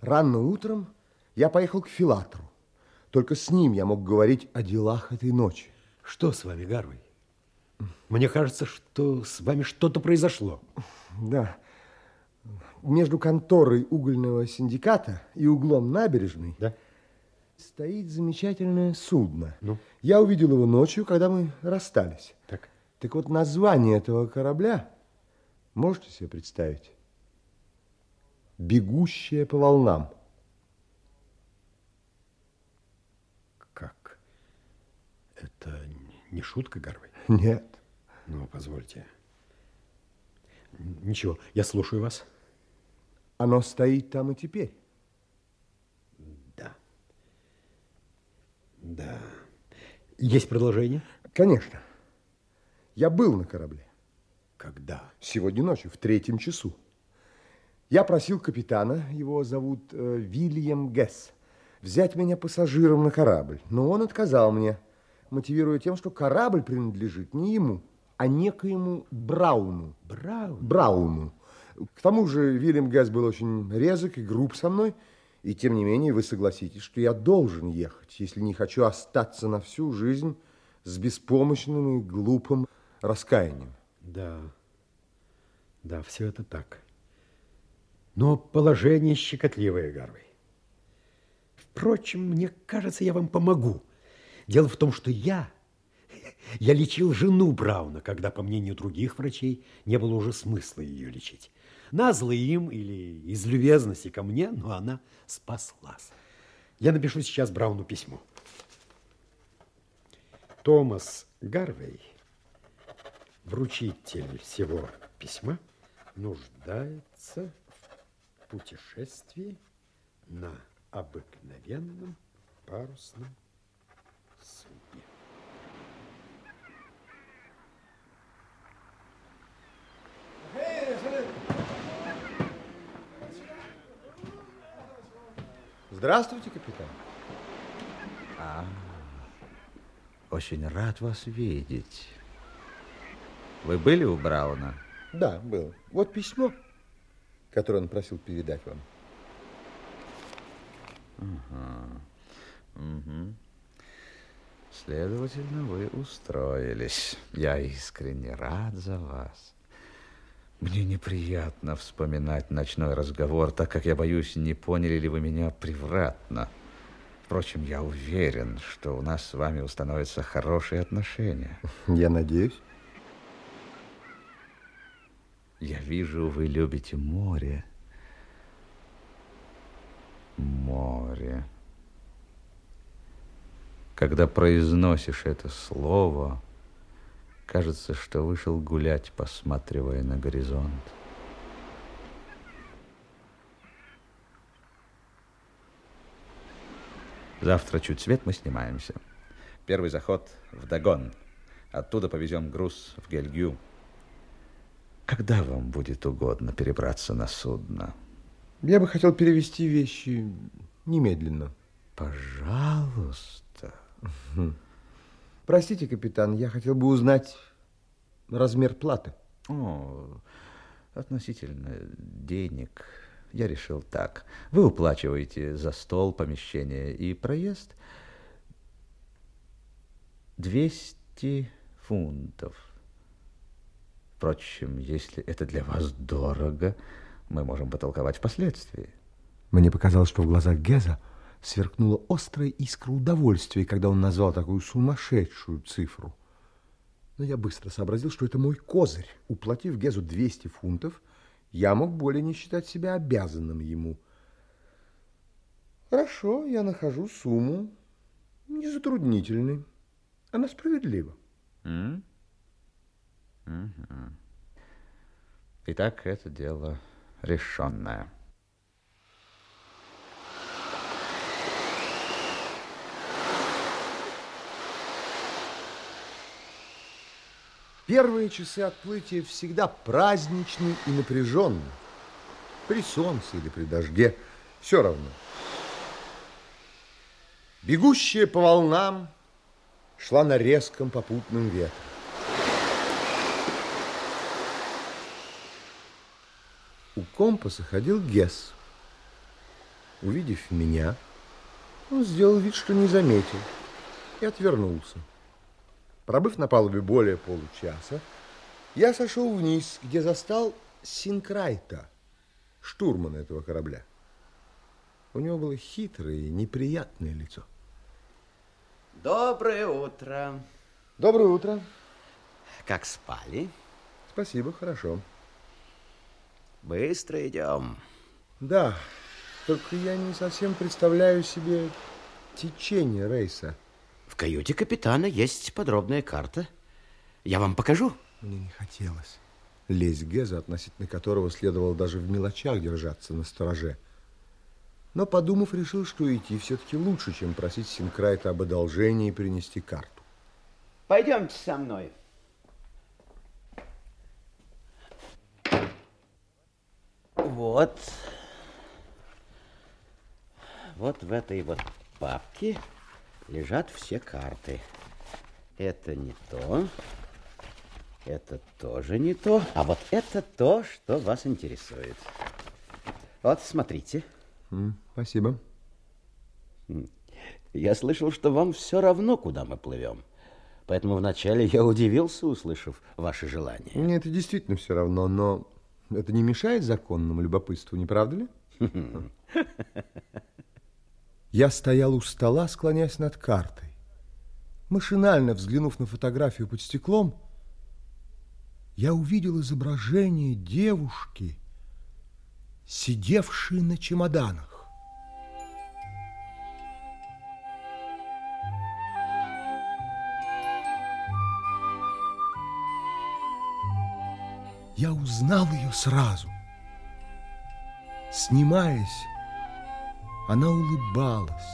Рано утром я поехал к Филатору. Только с ним я мог говорить о делах этой ночи. Что с вами, Гарвей? Мне кажется, что с вами что-то произошло. Да. Между конторой угольного синдиката и углом набережной да? стоит замечательное судно. Ну? Я увидел его ночью, когда мы расстались. Так. Так вот, название этого корабля можете себе представить? «Бегущая по волнам». Как? Это не шутка, Гарвей? Нет. Ну, позвольте. Ничего, я слушаю вас. Оно стоит там и теперь. Да. Да. Есть продолжение? Конечно. Я был на корабле. Когда? Сегодня ночью, в третьем часу. Я просил капитана, его зовут э, Вильям Гесс, взять меня пассажиром на корабль. Но он отказал мне, мотивируя тем, что корабль принадлежит не ему, а некоему Брауну. Брауну? Брауну. К тому же Вильям Гесс был очень резок и груб со мной, и тем не менее вы согласитесь, что я должен ехать, если не хочу остаться на всю жизнь с беспомощным и глупым раскаянием. Да, да, все это так. Но положение щекотливое, Гарвей. Впрочем, мне кажется, я вам помогу. Дело в том, что я, я лечил жену Брауна, когда, по мнению других врачей, не было уже смысла ее лечить. Назло им или из любезности ко мне, но она спаслась. Я напишу сейчас Брауну письмо. Томас Гарвей, вручитель всего письма, нуждается путешествии на обыкновенном парусном судне. Здравствуйте, капитан. А, очень рад вас видеть. Вы были у Брауна? Да, был. Вот письмо, которое он просил передать вам. Угу. Угу. Следовательно, вы устроились. Я искренне рад за вас. Мне неприятно вспоминать ночной разговор, так как я боюсь, не поняли ли вы меня превратно. Впрочем, я уверен, что у нас с вами установятся хорошие отношения. Я надеюсь. Я вижу, вы любите море. Море. Когда произносишь это слово, кажется, что вышел гулять, посматривая на горизонт. Завтра чуть свет мы снимаемся. Первый заход в Дагон. Оттуда повезем груз в Гельгю. Когда вам будет угодно перебраться на судно? Я бы хотел перевести вещи немедленно. Пожалуйста. Простите, капитан, я хотел бы узнать размер платы. О, относительно денег я решил так. Вы уплачиваете за стол, помещение и проезд 200 фунтов. Впрочем, если это для вас дорого, мы можем потолковать впоследствии. Мне показалось, что в глазах Геза сверкнула острая искра удовольствия, когда он назвал такую сумасшедшую цифру. Но я быстро сообразил, что это мой козырь. Уплатив Гезу 200 фунтов, я мог более не считать себя обязанным ему. Хорошо, я нахожу сумму незатруднительной. Она справедлива. Mm? Итак, это дело решенное. Первые часы отплытия всегда праздничны и напряженны. При солнце или при дожде, все равно. Бегущая по волнам шла на резком попутном ветре. У компаса ходил Гесс. Увидев меня, он сделал вид, что не заметил, и отвернулся. Пробыв на палубе более получаса, я сошел вниз, где застал Синкрайта, штурмана этого корабля. У него было хитрое и неприятное лицо. Доброе утро. Доброе утро. Как спали? Спасибо, хорошо. Быстро идем. Да, только я не совсем представляю себе течение рейса. В каюте капитана есть подробная карта. Я вам покажу. Мне не хотелось лезть в Геза, относительно которого следовало даже в мелочах держаться на стороже. Но, подумав, решил, что идти все-таки лучше, чем просить Синкрайта об одолжении и принести карту. Пойдемте со мной. Вот. Вот в этой вот папке лежат все карты. Это не то. Это тоже не то. А вот это то, что вас интересует. Вот, смотрите. М, спасибо. Я слышал, что вам все равно, куда мы плывем. Поэтому вначале я удивился, услышав ваше желание. Мне это действительно все равно, но это не мешает законному любопытству, не правда ли? Я стоял у стола, склоняясь над картой. Машинально взглянув на фотографию под стеклом, я увидел изображение девушки, сидевшей на чемоданах. Я узнал ее сразу. Снимаясь, она улыбалась,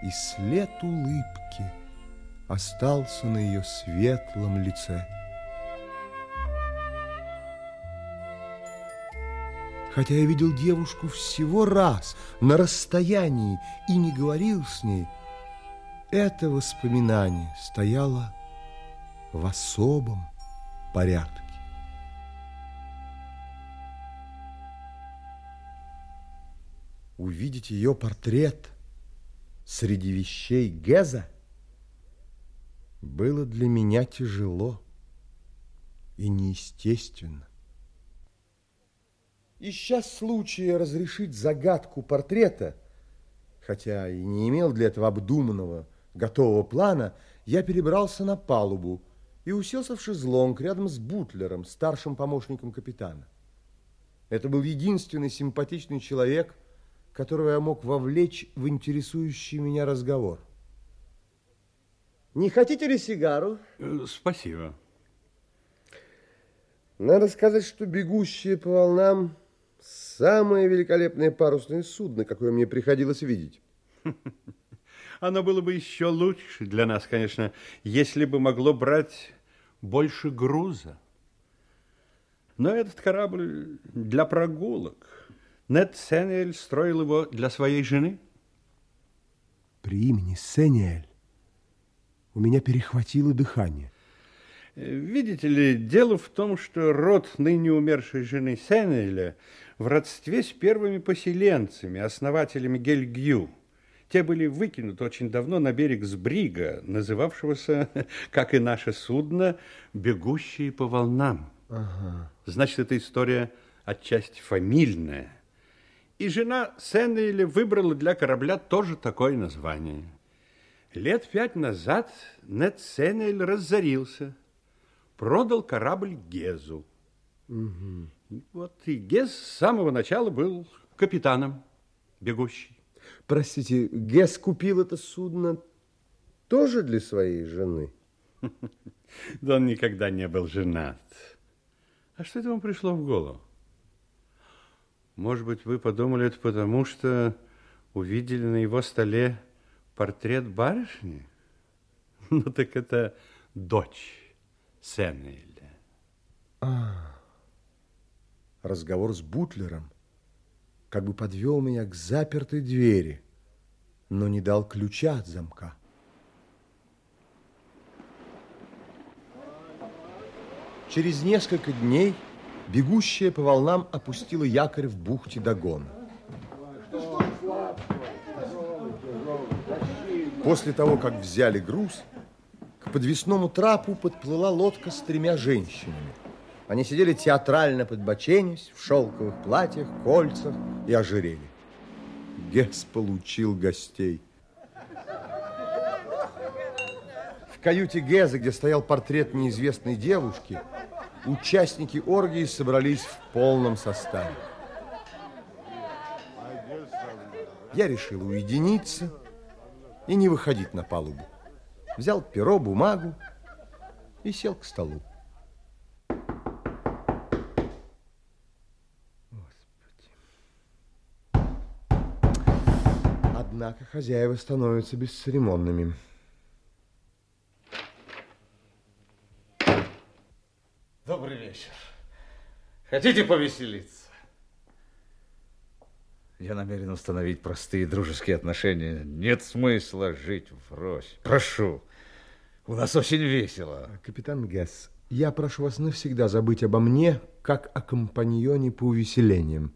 и след улыбки остался на ее светлом лице. Хотя я видел девушку всего раз на расстоянии и не говорил с ней, это воспоминание стояло в особом порядке. Увидеть ее портрет среди вещей Геза было для меня тяжело и неестественно. Ища случая разрешить загадку портрета, хотя и не имел для этого обдуманного, готового плана, я перебрался на палубу и уселся в шезлонг рядом с Бутлером, старшим помощником капитана. Это был единственный симпатичный человек, которого я мог вовлечь в интересующий меня разговор. Не хотите ли сигару? Э, Спасибо. Надо сказать, что бегущие по волнам самое великолепное парусное судно, какое мне приходилось видеть. Оно было бы еще лучше для нас, конечно, если бы могло брать больше груза. Но этот корабль для прогулок. Нед Сенель строил его для своей жены. При имени Сениэль у меня перехватило дыхание. Э, Видите ли, дело в том, что род ныне умершей жены Сенеля в родстве с первыми поселенцами, основателями Гельгью. Те были выкинуты очень давно на берег Сбрига, называвшегося, как и наше судно, «Бегущие по волнам». Ага. Значит, эта история отчасти фамильная. И жена Сеннеля выбрала для корабля тоже такое название. Лет пять назад Нед Сеннель разорился, продал корабль Гезу. И Вот и Гез с самого начала был капитаном бегущий. Простите, Гес купил это судно тоже для своей жены? Да он никогда не был женат. А что это вам пришло в голову? Может быть, вы подумали это потому, что увидели на его столе портрет барышни? Ну, так это дочь Сеннеля. Разговор с Бутлером как бы подвел меня к запертой двери, но не дал ключа от замка. Через несколько дней бегущая по волнам опустила якорь в бухте Дагона. После того, как взяли груз, к подвесному трапу подплыла лодка с тремя женщинами. Они сидели театрально подбоченясь, в шелковых платьях, кольцах и ожерелье. Гес получил гостей. В каюте Геза, где стоял портрет неизвестной девушки, участники оргии собрались в полном составе. Я решил уединиться и не выходить на палубу. Взял перо, бумагу и сел к столу. Господи. Однако хозяева становятся бесцеремонными. Хотите повеселиться? Я намерен установить простые дружеские отношения. Нет смысла жить врозь. Прошу. У нас очень весело. Капитан Гесс, я прошу вас навсегда забыть обо мне, как о компаньоне по увеселениям.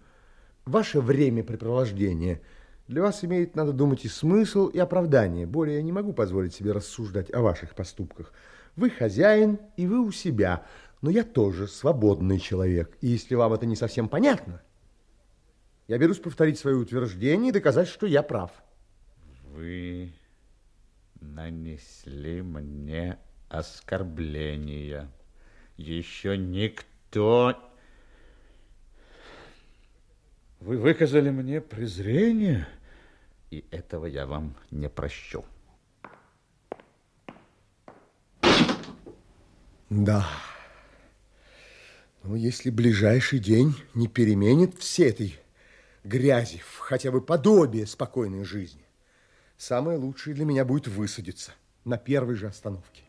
Ваше времяпрепровождение для вас имеет, надо думать, и смысл, и оправдание. Более я не могу позволить себе рассуждать о ваших поступках. Вы хозяин, и вы у себя, но я тоже свободный человек. И если вам это не совсем понятно, я берусь повторить свое утверждение и доказать, что я прав. Вы нанесли мне оскорбление. Еще никто... Вы выказали мне презрение, и этого я вам не прощу. Да. Но если ближайший день не переменит все этой грязи в хотя бы подобие спокойной жизни, самое лучшее для меня будет высадиться на первой же остановке.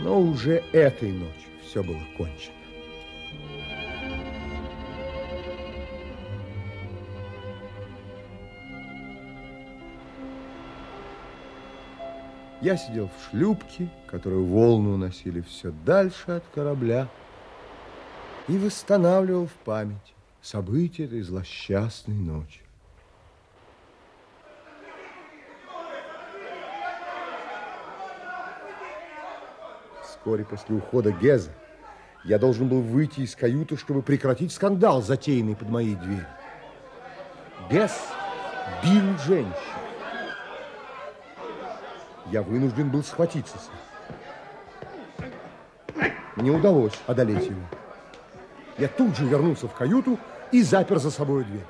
Но уже этой ночью все было кончено. Я сидел в шлюпке, которую волны уносили все дальше от корабля, и восстанавливал в памяти события этой злосчастной ночи. Вскоре после ухода Геза я должен был выйти из каюты, чтобы прекратить скандал, затеянный под моей дверью. Гез бил женщин. Я вынужден был схватиться с ним. Не удалось одолеть его. Я тут же вернулся в каюту и запер за собой дверь.